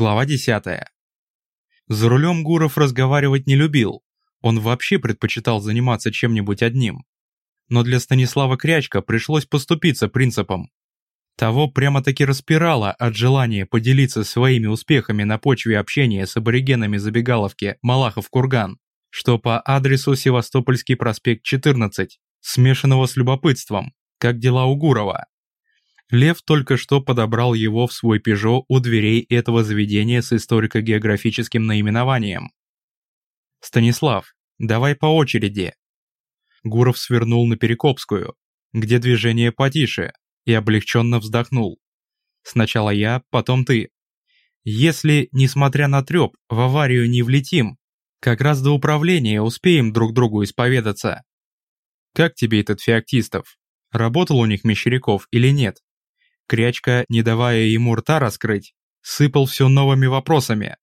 Глава 10. За рулем Гуров разговаривать не любил, он вообще предпочитал заниматься чем-нибудь одним. Но для Станислава Крячка пришлось поступиться принципом. Того прямо-таки распирало от желания поделиться своими успехами на почве общения с аборигенами забегаловки Малахов-Курган, что по адресу Севастопольский проспект 14, смешанного с любопытством, как дела у Гурова. Лев только что подобрал его в свой «Пежо» у дверей этого заведения с историко-географическим наименованием. «Станислав, давай по очереди». Гуров свернул на Перекопскую, где движение потише, и облегченно вздохнул. «Сначала я, потом ты. Если, несмотря на трёп, в аварию не влетим, как раз до управления успеем друг другу исповедаться. Как тебе этот Феоктистов? Работал у них Мещеряков или нет?» Крячка, не давая ему рта раскрыть, сыпал все новыми вопросами.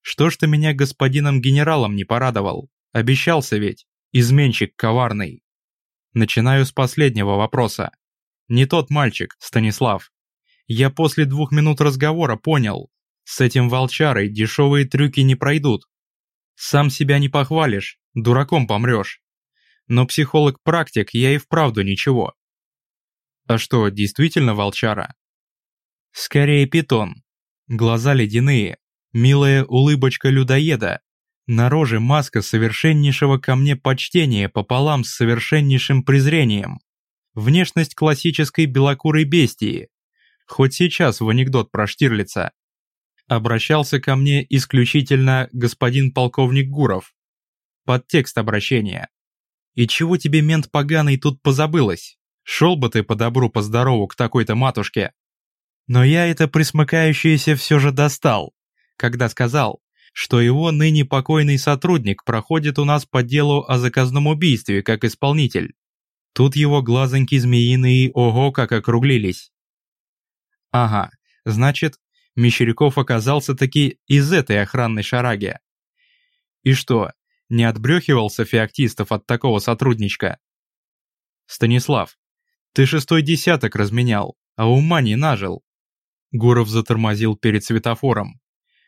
«Что ж ты меня господином генералом не порадовал? Обещался ведь, изменщик коварный». Начинаю с последнего вопроса. Не тот мальчик, Станислав. Я после двух минут разговора понял, с этим волчарой дешевые трюки не пройдут. Сам себя не похвалишь, дураком помрешь. Но психолог-практик я и вправду ничего. А что, действительно волчара? Скорее питон. Глаза ледяные, милая улыбочка людоеда, на роже маска совершеннейшего ко мне почтения пополам с совершеннейшим презрением. Внешность классической белокурой бестии. Хоть сейчас в анекдот про Штирлица. Обращался ко мне исключительно господин полковник Гуров. Подтекст обращения. И чего тебе, мент поганый, тут позабылось? Шел бы ты по добру, по здорову к такой-то матушке. Но я это присмыкающееся все же достал, когда сказал, что его ныне покойный сотрудник проходит у нас по делу о заказном убийстве как исполнитель. Тут его глазоньки змеиные ого как округлились. Ага, значит, Мещеряков оказался таки из этой охранной шараги. И что, не отбрехивался Феоктистов от такого сотрудничка? Станислав, ты шестой десяток разменял, а ума не нажил. Гуров затормозил перед светофором.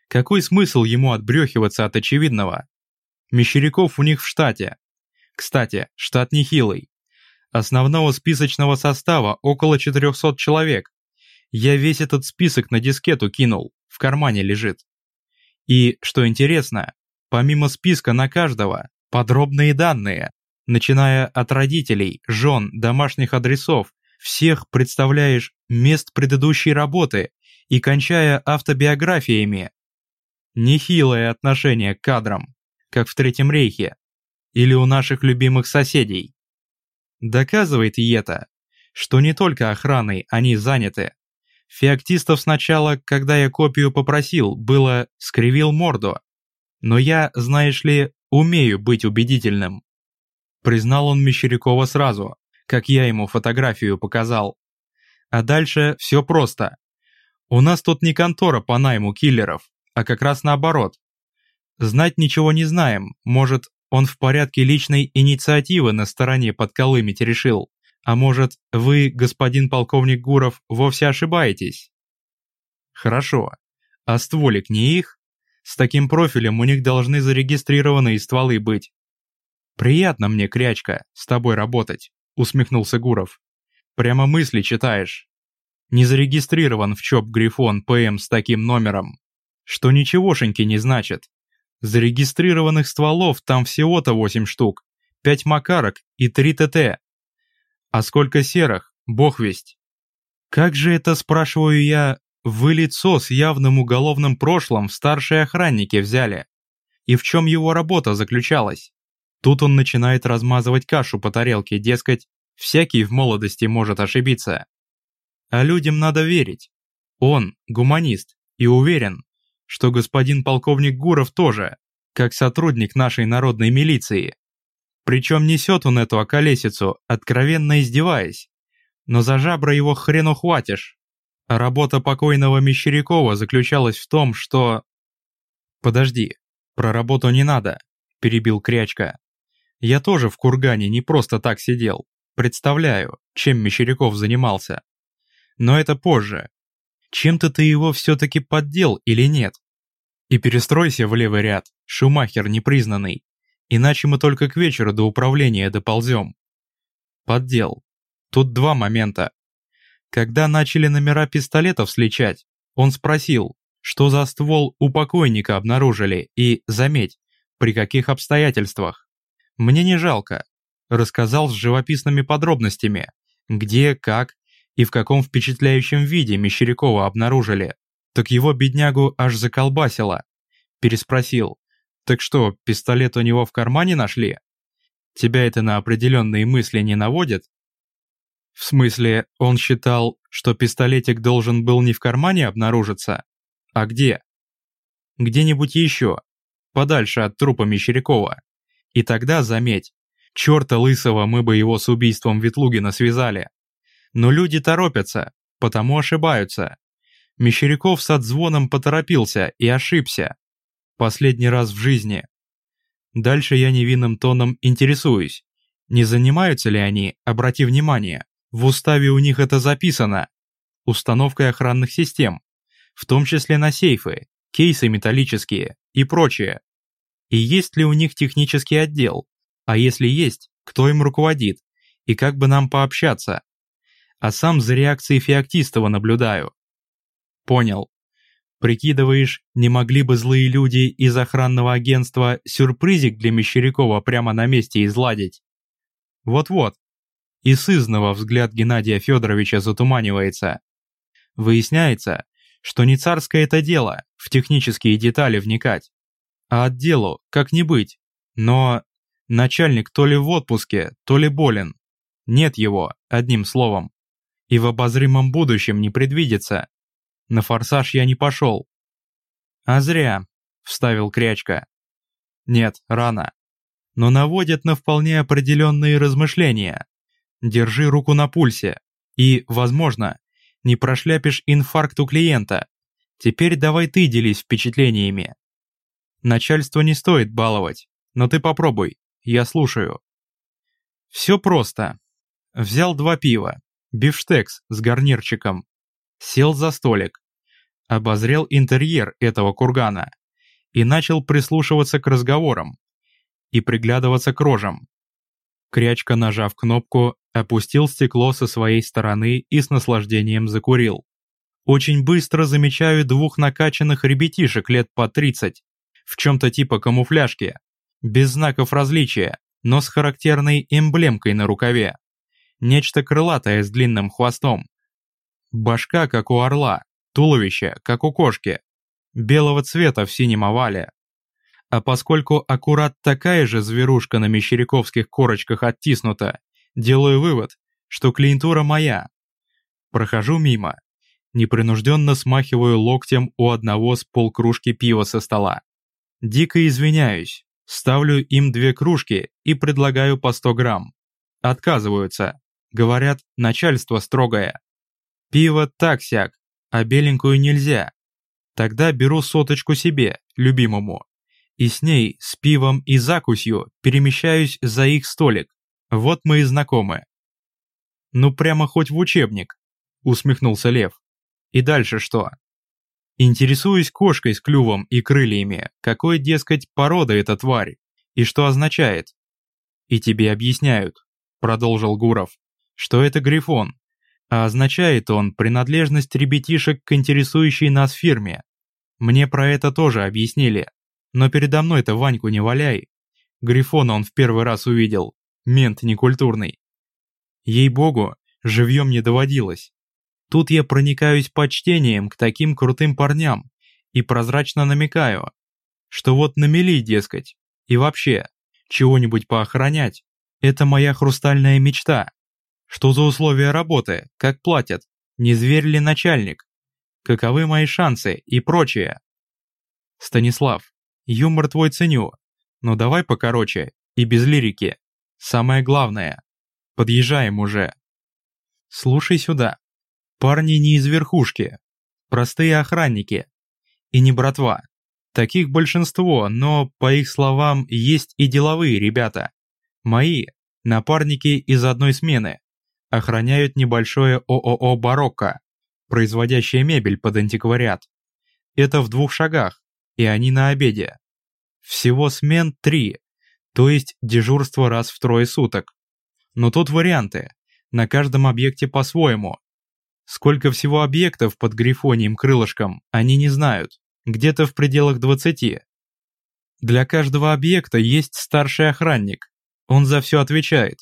Какой смысл ему отбрехиваться от очевидного? Мещеряков у них в штате. Кстати, штат нехилый. Основного списочного состава около 400 человек. Я весь этот список на дискету кинул, в кармане лежит. И, что интересно, помимо списка на каждого, подробные данные начиная от родителей, жен, домашних адресов, всех представляешь мест предыдущей работы и кончая автобиографиями. Нехилое отношение к кадрам, как в Третьем Рейхе или у наших любимых соседей. Доказывает и это, что не только охраной они заняты. Феоктистов сначала, когда я копию попросил, было скривил морду. Но я, знаешь ли, умею быть убедительным. Признал он Мещерякова сразу, как я ему фотографию показал. А дальше все просто. У нас тут не контора по найму киллеров, а как раз наоборот. Знать ничего не знаем, может, он в порядке личной инициативы на стороне подколымить решил. А может, вы, господин полковник Гуров, вовсе ошибаетесь? Хорошо. А стволик не их? С таким профилем у них должны зарегистрированные стволы быть. «Приятно мне, Крячка, с тобой работать», — усмехнулся Гуров. «Прямо мысли читаешь. Не зарегистрирован в ЧОП Грифон ПМ с таким номером, что ничегошеньки не значит. Зарегистрированных стволов там всего-то 8 штук, 5 макарок и 3 ТТ. А сколько серых, бог весть. Как же это, спрашиваю я, вы лицо с явным уголовным прошлым в старшие охранники взяли? И в чем его работа заключалась? Тут он начинает размазывать кашу по тарелке, дескать, всякий в молодости может ошибиться. А людям надо верить. Он гуманист и уверен, что господин полковник Гуров тоже, как сотрудник нашей народной милиции. Причем несет он эту околесицу, откровенно издеваясь. Но за жабры его хрен ухватишь. А работа покойного Мещерякова заключалась в том, что... «Подожди, про работу не надо», – перебил Крячка. Я тоже в кургане не просто так сидел. Представляю, чем Мещеряков занимался. Но это позже. чем-то ты его все-таки поддел или нет? И перестройся в левый ряд, Шумахер непризнанный, иначе мы только к вечеру до управления доползем. Поддел. Тут два момента. Когда начали номера пистолетов сличать, он спросил, что за ствол у покойника обнаружили и, заметь, при каких обстоятельствах. Мне не жалко. Рассказал с живописными подробностями, где, как и в каком впечатляющем виде Мещерякова обнаружили. Так его беднягу аж заколбасило. Переспросил. Так что, пистолет у него в кармане нашли? Тебя это на определенные мысли не наводит? В смысле, он считал, что пистолетик должен был не в кармане обнаружиться? А где? Где-нибудь еще, подальше от трупа Мещерякова. И тогда, заметь, черта лысого мы бы его с убийством Ветлугина связали. Но люди торопятся, потому ошибаются. Мещеряков с отзвоном поторопился и ошибся. Последний раз в жизни. Дальше я невинным тоном интересуюсь. Не занимаются ли они, обрати внимание, в уставе у них это записано, установкой охранных систем, в том числе на сейфы, кейсы металлические и прочее. И есть ли у них технический отдел? А если есть, кто им руководит? И как бы нам пообщаться? А сам за реакцией Феоктистова наблюдаю. Понял. Прикидываешь, не могли бы злые люди из охранного агентства сюрпризик для Мещерякова прямо на месте изладить? Вот-вот. И сызного взгляд Геннадия Федоровича затуманивается. Выясняется, что не царское это дело в технические детали вникать, а отделу как не быть. Но начальник то ли в отпуске, то ли болен. Нет его, одним словом. И в обозримом будущем не предвидится. На форсаж я не пошел. А зря, вставил Крячка. Нет, рано. Но наводят на вполне определенные размышления. Держи руку на пульсе. И, возможно, не прошляпишь инфаркт у клиента. Теперь давай ты делись впечатлениями. Начальство не стоит баловать, но ты попробуй, я слушаю. Все просто. Взял два пива, бифштекс с гарнирчиком, сел за столик, обозрел интерьер этого кургана и начал прислушиваться к разговорам и приглядываться к рожам. Крячка, нажав кнопку, опустил стекло со своей стороны и с наслаждением закурил. Очень быстро замечаю двух накачанных ребятишек лет по 30, в чем-то типа камуфляжки, без знаков различия, но с характерной эмблемкой на рукаве. Нечто крылатое с длинным хвостом. Башка, как у орла, туловище, как у кошки. Белого цвета в синем овале. А поскольку аккурат такая же зверушка на мещеряковских корочках оттиснута, делаю вывод, что клиентура моя. Прохожу мимо. Непринужденно смахиваю локтем у одного с полкружки пива со стола. Дико извиняюсь, ставлю им две кружки и предлагаю по 100 грамм. Отказываются. Говорят, начальство строгое. Пиво так-сяк, а беленькую нельзя. Тогда беру соточку себе, любимому. И с ней, с пивом и закусью, перемещаюсь за их столик. Вот мы и знакомы. Ну прямо хоть в учебник, усмехнулся Лев. И дальше что? Интересуюсь кошкой с клювом и крыльями, какой, дескать, порода эта тварь, и что означает. И тебе объясняют, продолжил Гуров, что это грифон, а означает он принадлежность ребятишек к интересующей нас фирме. Мне про это тоже объяснили, но передо мной-то Ваньку не валяй. Грифона он в первый раз увидел, мент некультурный. Ей-богу, живьем не доводилось. Тут я проникаюсь почтением к таким крутым парням и прозрачно намекаю, что вот намели, дескать, и вообще, чего-нибудь поохранять, это моя хрустальная мечта. Что за условия работы, как платят, не зверь ли начальник, каковы мои шансы и прочее. Станислав, юмор твой ценю, но давай покороче и без лирики. Самое главное. Подъезжаем уже. Слушай сюда. Парни не из верхушки, простые охранники. И не братва. Таких большинство, но, по их словам, есть и деловые ребята. Мои, напарники из одной смены, охраняют небольшое ООО «Барокко». производящая мебель под антиквариат. Это в двух шагах, и они на обеде. Всего смен три, то есть дежурство раз в трое суток. Но тут варианты, на каждом объекте по-своему. Сколько всего объектов под грифонием крылышком, они не знают, где-то в пределах 20. Для каждого объекта есть старший охранник, он за все отвечает.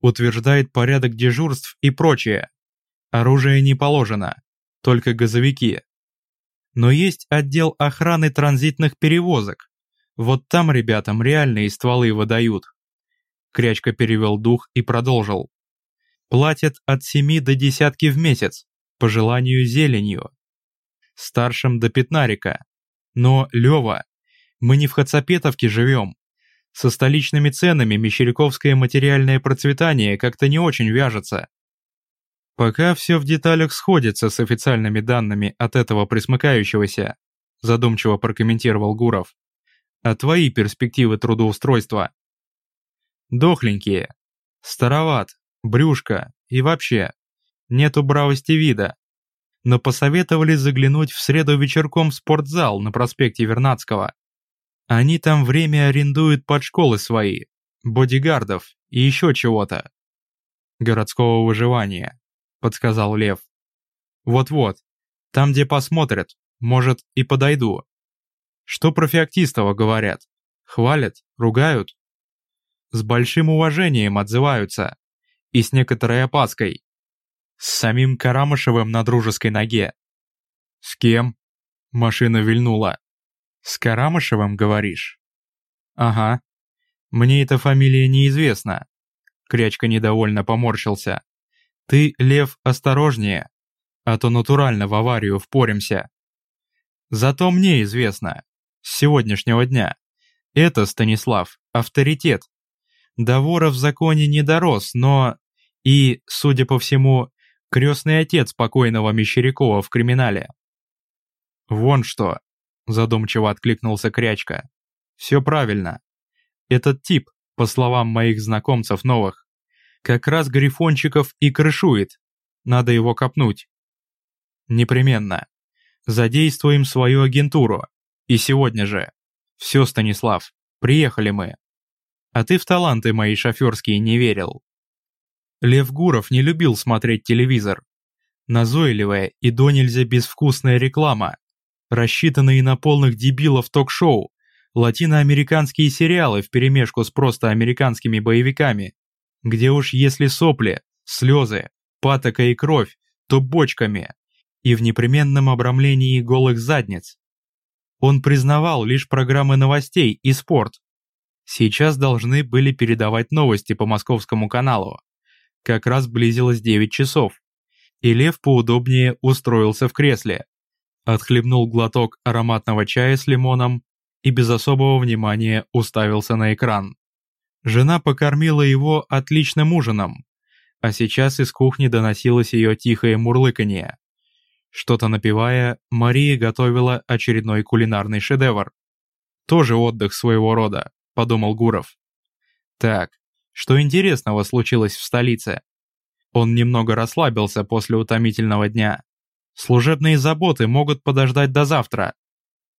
Утверждает порядок дежурств и прочее. Оружие не положено, только газовики. Но есть отдел охраны транзитных перевозок. Вот там ребятам реальные стволы выдают. Крячка перевел дух и продолжил. Платят от семи до десятки в месяц, по желанию зеленью. Старшим до пятнарика. Но, Лёва, мы не в Хацапетовке живем. Со столичными ценами мещеряковское материальное процветание как-то не очень вяжется. Пока все в деталях сходится с официальными данными от этого присмыкающегося, задумчиво прокомментировал Гуров. А твои перспективы трудоустройства? Дохленькие. Староват, брюшко и вообще. Нету бравости вида. Но посоветовали заглянуть в среду вечерком в спортзал на проспекте Вернадского. Они там время арендуют под школы свои, бодигардов и еще чего-то. Городского выживания, подсказал Лев. Вот-вот, там, где посмотрят, может, и подойду. Что про Феоктистова говорят? Хвалят? Ругают? С большим уважением отзываются. И с некоторой опаской. С самим Карамышевым на дружеской ноге. С кем? Машина вильнула. «С Карамышевым, говоришь?» «Ага. Мне эта фамилия неизвестна». Крячка недовольно поморщился. «Ты, Лев, осторожнее, а то натурально в аварию впоримся». «Зато мне известно. С сегодняшнего дня. Это, Станислав, авторитет. До вора в законе не дорос, но... И, судя по всему, крестный отец покойного Мещерякова в криминале. Вон что, задумчиво откликнулся Крячка. Все правильно. Этот тип, по словам моих знакомцев новых, как раз грифончиков и крышует. Надо его копнуть. Непременно. Задействуем свою агентуру. И сегодня же. Все, Станислав, приехали мы. А ты в таланты мои шоферские не верил. Лев Гуров не любил смотреть телевизор. Назойливая и до нельзя безвкусная реклама рассчитанные на полных дебилов ток-шоу, латиноамериканские сериалы вперемешку с просто американскими боевиками, где уж если сопли, слезы, патока и кровь, то бочками, и в непременном обрамлении голых задниц. Он признавал лишь программы новостей и спорт. Сейчас должны были передавать новости по московскому каналу. Как раз близилось 9 часов, и Лев поудобнее устроился в кресле, отхлебнул глоток ароматного чая с лимоном и без особого внимания уставился на экран. Жена покормила его отличным ужином, а сейчас из кухни доносилось ее тихое мурлыканье. Что-то напевая, Мария готовила очередной кулинарный шедевр. Тоже отдых своего рода, подумал Гуров. Так, что интересного случилось в столице? Он немного расслабился после утомительного дня. Служебные заботы могут подождать до завтра.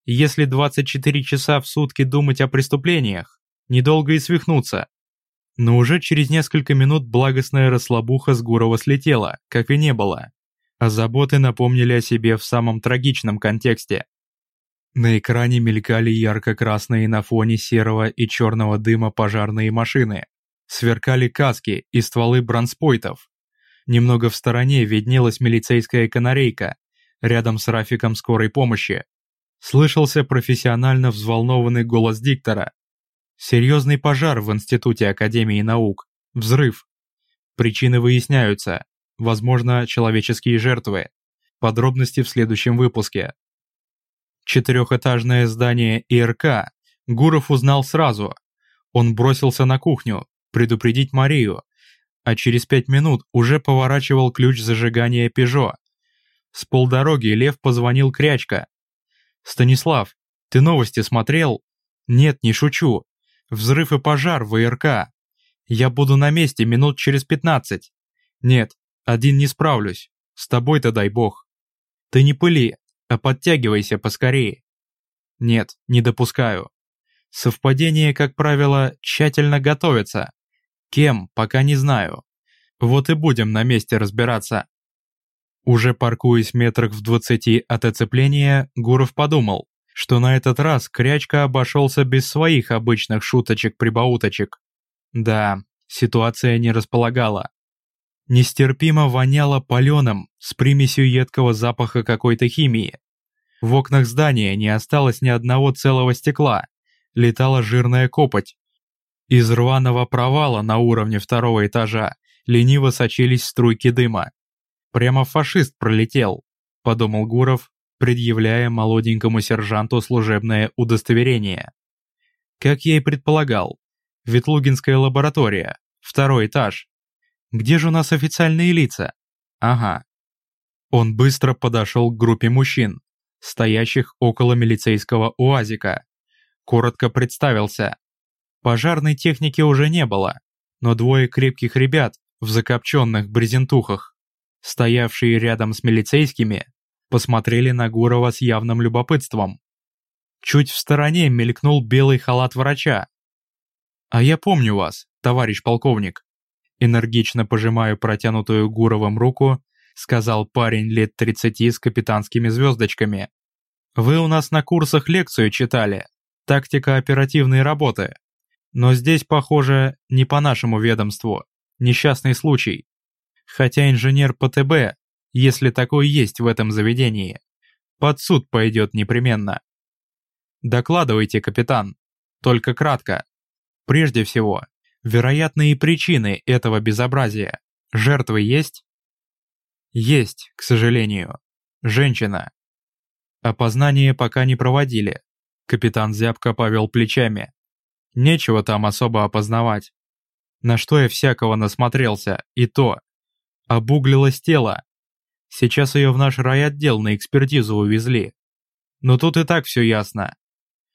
Если 24 часа в сутки думать о преступлениях, недолго и свихнуться. Но уже через несколько минут благостная расслабуха с Гурова слетела, как и не было. А заботы напомнили о себе в самом трагичном контексте. На экране мелькали ярко-красные на фоне серого и черного дыма пожарные машины. Сверкали каски и стволы бронспойтов, Немного в стороне виднелась милицейская канарейка, рядом с Рафиком скорой помощи. Слышался профессионально взволнованный голос диктора. Серьезный пожар в Институте Академии наук. Взрыв. Причины выясняются. Возможно, человеческие жертвы. Подробности в следующем выпуске. Четырехэтажное здание ИРК Гуров узнал сразу. Он бросился на кухню, предупредить Марию, а через пять минут уже поворачивал ключ зажигания «Пежо». С полдороги Лев позвонил Крячка. «Станислав, ты новости смотрел?» «Нет, не шучу. Взрыв и пожар в ИРК. Я буду на месте минут через пятнадцать. Нет, один не справлюсь. С тобой-то дай бог. Ты не пыли, а подтягивайся поскорее. Нет, не допускаю. Совпадение, как правило, тщательно готовится. Кем, пока не знаю. Вот и будем на месте разбираться. Уже паркуясь метрах в двадцати от оцепления, Гуров подумал, что на этот раз Крячка обошелся без своих обычных шуточек-прибауточек. Да, ситуация не располагала. Нестерпимо воняло паленым с примесью едкого запаха какой-то химии. В окнах здания не осталось ни одного целого стекла, летала жирная копоть. Из рваного провала на уровне второго этажа лениво сочились струйки дыма. Прямо фашист пролетел, подумал Гуров, предъявляя молоденькому сержанту служебное удостоверение. Как я и предполагал, Ветлугинская лаборатория, второй этаж. Где же у нас официальные лица? Ага. Он быстро подошел к группе мужчин, стоящих около милицейского уазика. Коротко представился. Пожарной техники уже не было, но двое крепких ребят в закопченных брезентухах, стоявшие рядом с милицейскими, посмотрели на Гурова с явным любопытством. Чуть в стороне мелькнул белый халат врача. «А я помню вас, товарищ полковник», энергично пожимая протянутую Гуровым руку, сказал парень лет 30 с капитанскими звездочками. «Вы у нас на курсах лекцию читали. Тактика оперативной работы. Но здесь, похоже, не по нашему ведомству. Несчастный случай. Хотя инженер ПТБ если такой есть в этом заведении. Под суд пойдет непременно. Докладывайте, капитан. Только кратко. Прежде всего, вероятные причины этого безобразия. Жертвы есть? Есть, к сожалению. Женщина. Опознание пока не проводили. Капитан зябко повел плечами. Нечего там особо опознавать. На что я всякого насмотрелся, и то. Обуглилось тело, Сейчас ее в наш райотдел на экспертизу увезли. Но тут и так все ясно.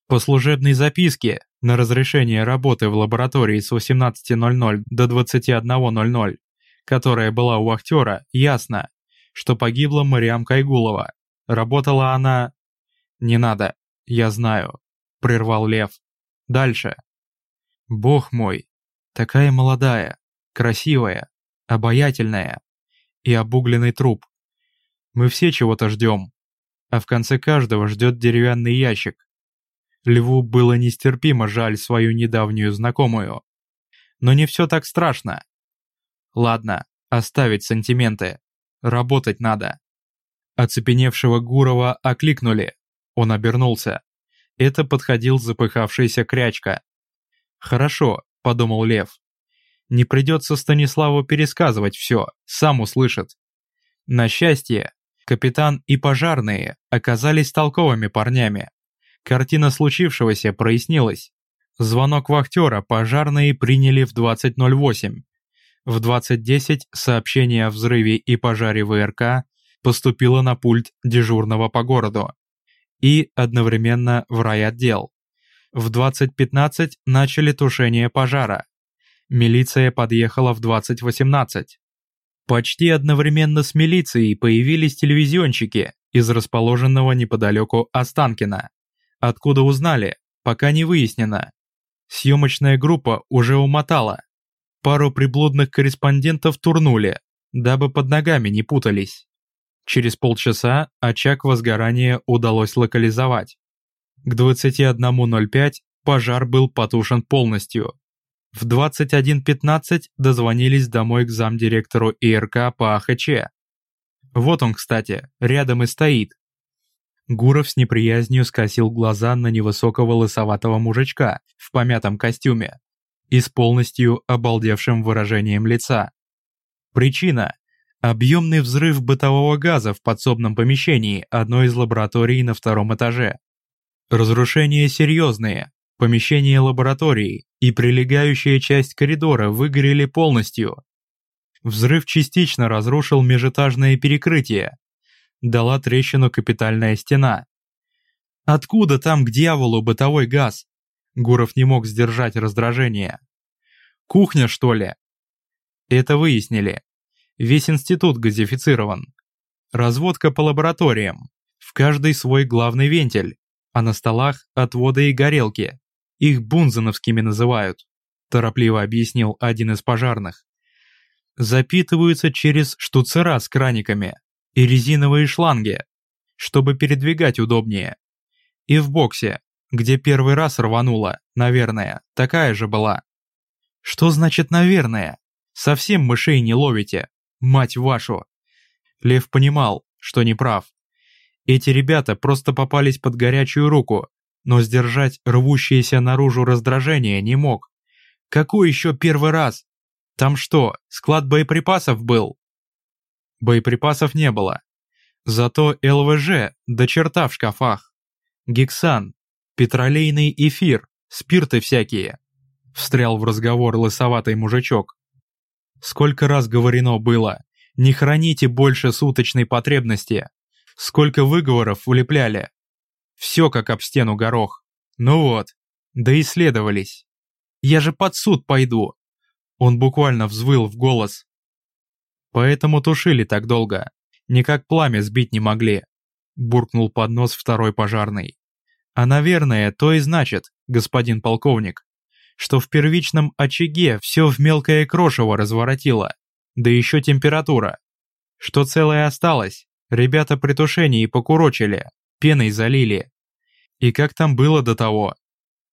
По служебной записке на разрешение работы в лаборатории с 18.00 до 21.00, которая была у актера, ясно, что погибла Мариам Кайгулова. Работала она... «Не надо, я знаю», — прервал Лев. «Дальше». «Бог мой, такая молодая, красивая, обаятельная и обугленный труп. Мы все чего-то ждем, а в конце каждого ждет деревянный ящик. Льву было нестерпимо жаль свою недавнюю знакомую. Но не все так страшно. Ладно, оставить сантименты. Работать надо. Оцепеневшего Гурова окликнули. Он обернулся. Это подходил запыхавшийся крячка. «Хорошо», — подумал Лев. «Не придется Станиславу пересказывать все, сам услышит». На счастье, Капитан и пожарные оказались толковыми парнями. Картина случившегося прояснилась. Звонок вахтера пожарные приняли в 20.08. В 20.10 сообщение о взрыве и пожаре ВРК поступило на пульт дежурного по городу и одновременно в райотдел. В 20.15 начали тушение пожара. Милиция подъехала в 20.18. Почти одновременно с милицией появились телевизионщики из расположенного неподалеку Останкина. Откуда узнали, пока не выяснено. Съемочная группа уже умотала. Пару приблудных корреспондентов турнули, дабы под ногами не путались. Через полчаса очаг возгорания удалось локализовать. К 21.05 пожар был потушен полностью. В 21.15 дозвонились домой к замдиректору ИРК по АХЧ. Вот он, кстати, рядом и стоит. Гуров с неприязнью скосил глаза на невысокого лысоватого мужичка в помятом костюме и с полностью обалдевшим выражением лица. Причина – объемный взрыв бытового газа в подсобном помещении одной из лабораторий на втором этаже. Разрушения серьезные, помещение лаборатории и прилегающая часть коридора выгорели полностью. Взрыв частично разрушил межэтажное перекрытие. Дала трещину капитальная стена. Откуда там к дьяволу бытовой газ? Гуров не мог сдержать раздражение. Кухня, что ли? Это выяснили. Весь институт газифицирован. разводка по лабораториям. В каждой свой главный вентиль, а на столах отводы и горелки. Их бунзеновскими называют, торопливо объяснил один из пожарных. Запитываются через штуцера с краниками и резиновые шланги, чтобы передвигать удобнее. И в боксе, где первый раз рвануло, наверное, такая же была. Что значит «наверное»? Совсем мышей не ловите, мать вашу. Лев понимал, что не прав. Эти ребята просто попались под горячую руку, но сдержать рвущееся наружу раздражение не мог. Какой еще первый раз? Там что, склад боеприпасов был? Боеприпасов не было. Зато ЛВЖ до черта в шкафах. Гексан, петролейный эфир, спирты всякие. Встрял в разговор лысоватый мужичок. Сколько раз говорено было, не храните больше суточной потребности. Сколько выговоров улепляли. Все как об стену горох. Ну вот, да исследовались. Я же под суд пойду. Он буквально взвыл в голос. Поэтому тушили так долго. Никак пламя сбить не могли. Буркнул под нос второй пожарный. А наверное, то и значит, господин полковник, что в первичном очаге все в мелкое крошево разворотило, да еще температура. Что целое осталось, ребята при тушении покурочили, пеной залили. И как там было до того?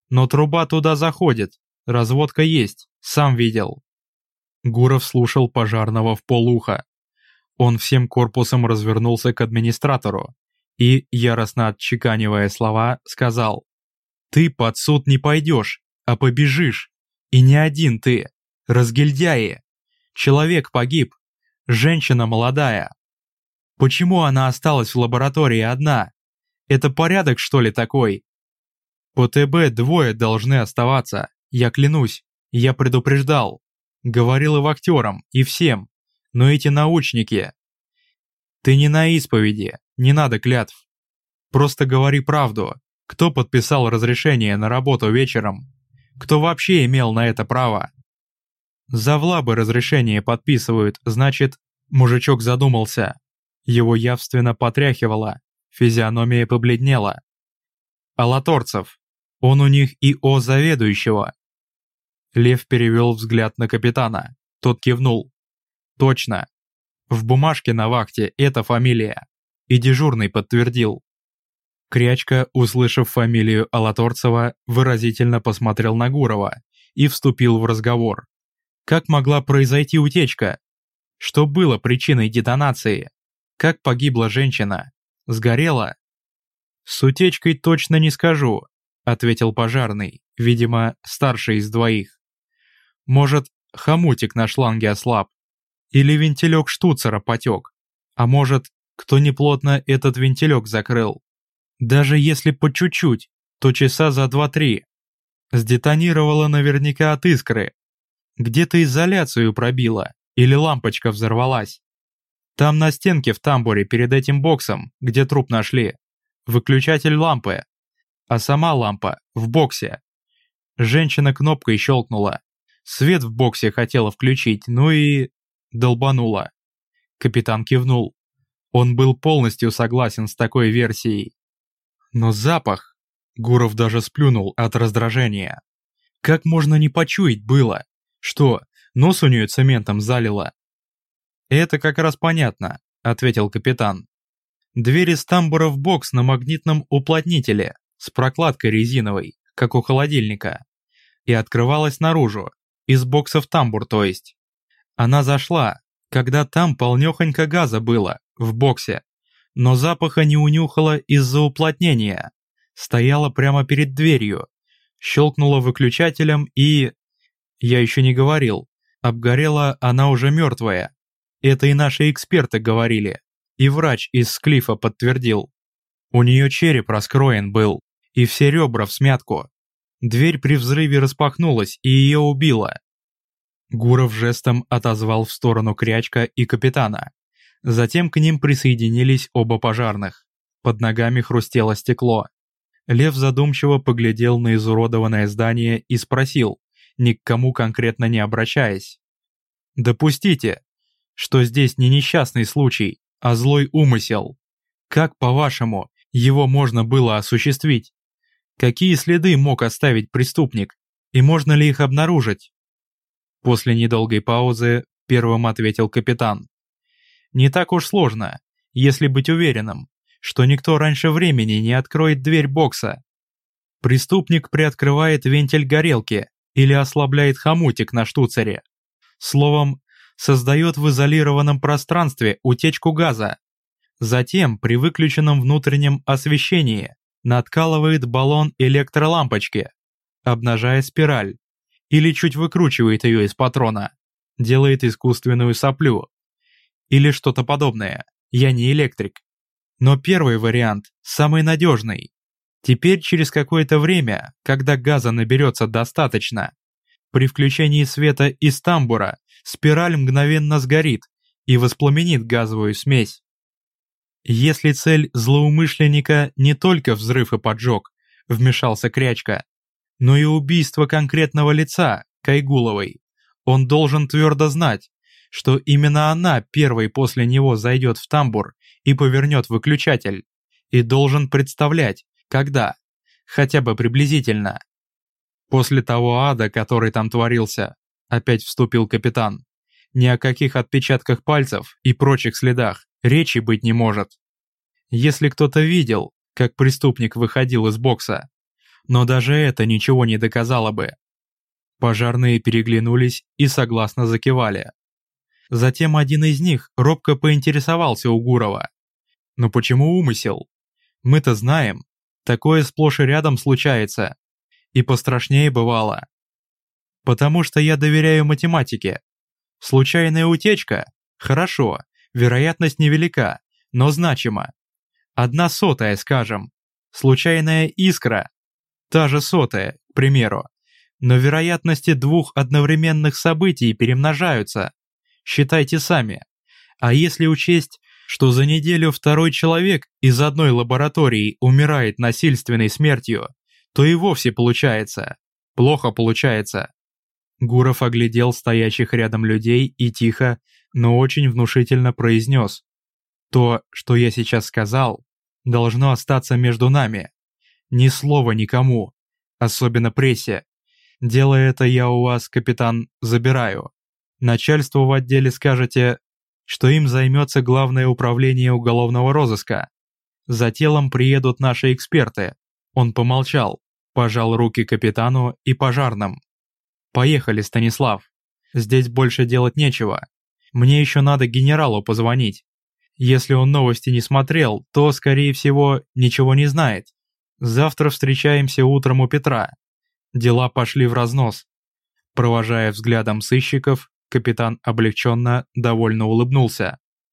Но труба туда заходит, разводка есть, сам видел. Гуров слушал пожарного в полуха. Он всем корпусом развернулся к администратору и, яростно отчеканивая слова, сказал «Ты под суд не пойдешь, а побежишь. И не один ты. Разгильдяи. Человек погиб. Женщина молодая. Почему она осталась в лаборатории одна? Это порядок, что ли, такой? По ТБ двое должны оставаться, я клянусь. Я предупреждал. Говорил и в актерам, и всем. Но эти научники... Ты не на исповеди, не надо клятв. Просто говори правду. Кто подписал разрешение на работу вечером? Кто вообще имел на это право? За влабы разрешение подписывают, значит, мужичок задумался. Его явственно потряхивало, физиономия побледнела. Алаторцев. Он у них и о заведующего. Лев перевел взгляд на капитана. Тот кивнул. Точно. В бумажке на вахте эта фамилия. И дежурный подтвердил. Крячка, услышав фамилию Алаторцева, выразительно посмотрел на Гурова и вступил в разговор. Как могла произойти утечка? Что было причиной детонации? Как погибла женщина? Сгорела? С утечкой точно не скажу, ответил пожарный, видимо, старший из двоих. Может, хомутик на шланге ослаб? Или вентилек штуцера потек? А может, кто неплотно этот вентилек закрыл? Даже если по чуть-чуть, то часа за два-три. Сдетонировало наверняка от искры. Где-то изоляцию пробило, или лампочка взорвалась. Там на стенке в тамбуре перед этим боксом, где труп нашли, выключатель лампы, а сама лампа в боксе. Женщина кнопкой щелкнула. Свет в боксе хотела включить, ну и... долбанула. Капитан кивнул. Он был полностью согласен с такой версией. Но запах... Гуров даже сплюнул от раздражения. Как можно не почуять было? Что, нос у нее цементом залило? Это как раз понятно, ответил капитан. Двери с тамбура в бокс на магнитном уплотнителе, с прокладкой резиновой, как у холодильника. И открывалась наружу, из бокса в тамбур, то есть. Она зашла, когда там полнёхонько газа было, в боксе но запаха не унюхала из-за уплотнения. Стояла прямо перед дверью, щелкнула выключателем и... Я еще не говорил, обгорела она уже мертвая. Это и наши эксперты говорили, и врач из Склифа подтвердил. У нее череп раскроен был, и все ребра в смятку. Дверь при взрыве распахнулась и ее убило. Гуров жестом отозвал в сторону Крячка и капитана. Затем к ним присоединились оба пожарных. Под ногами хрустело стекло. Лев задумчиво поглядел на изуродованное здание и спросил, ни к кому конкретно не обращаясь. «Допустите, что здесь не несчастный случай, а злой умысел. Как, по-вашему, его можно было осуществить? Какие следы мог оставить преступник, и можно ли их обнаружить? После недолгой паузы первым ответил капитан. Не так уж сложно, если быть уверенным, что никто раньше времени не откроет дверь бокса. Преступник приоткрывает вентиль горелки или ослабляет хомутик на штуцере. Словом, создает в изолированном пространстве утечку газа. Затем при выключенном внутреннем освещении надкалывает баллон электролампочки, обнажая спираль, или чуть выкручивает ее из патрона, делает искусственную соплю. Или что-то подобное, я не электрик. Но первый вариант самый надежный. Теперь через какое-то время, когда газа наберется достаточно, при включении света из тамбура спираль мгновенно сгорит и воспламенит газовую смесь. Если цель злоумышленника не только взрыв и поджог, вмешался Крячка, но и убийство конкретного лица, Кайгуловой, он должен твердо знать, что именно она первой после него зайдет в тамбур и повернет выключатель, и должен представлять, когда, хотя бы приблизительно. После того ада, который там творился, опять вступил капитан, ни о каких отпечатках пальцев и прочих следах речи быть не может. Если кто-то видел, как преступник выходил из бокса, но даже это ничего не доказало бы. Пожарные переглянулись и согласно закивали. Затем один из них робко поинтересовался у Гурова. «Но почему умысел? Мы-то знаем, такое сплошь и рядом случается. И пострашнее бывало. Потому что я доверяю математике. Случайная утечка? Хорошо, вероятность невелика, но значима. Одна сотая, скажем. Случайная искра? Та же сотая, к примеру. Но вероятности двух одновременных событий перемножаются. Считайте сами. А если учесть, что за неделю второй человек из одной лаборатории умирает насильственной смертью, то и вовсе получается. Плохо получается. Гуров оглядел стоящих рядом людей и тихо, но очень внушительно произнес. То, что я сейчас сказал, должно остаться между нами. Ни слова никому, особенно прессе. Делая это я у вас, капитан, забираю. Начальству в отделе скажете, что им займется Главное управление уголовного розыска. За телом приедут наши эксперты. Он помолчал, пожал руки капитану и пожарным. Поехали, Станислав. Здесь больше делать нечего. Мне еще надо генералу позвонить. Если он новости не смотрел, то, скорее всего, ничего не знает. Завтра встречаемся утром у Петра. Дела пошли в разнос. Провожая взглядом сыщиков, Капитан облегченно, довольно улыбнулся.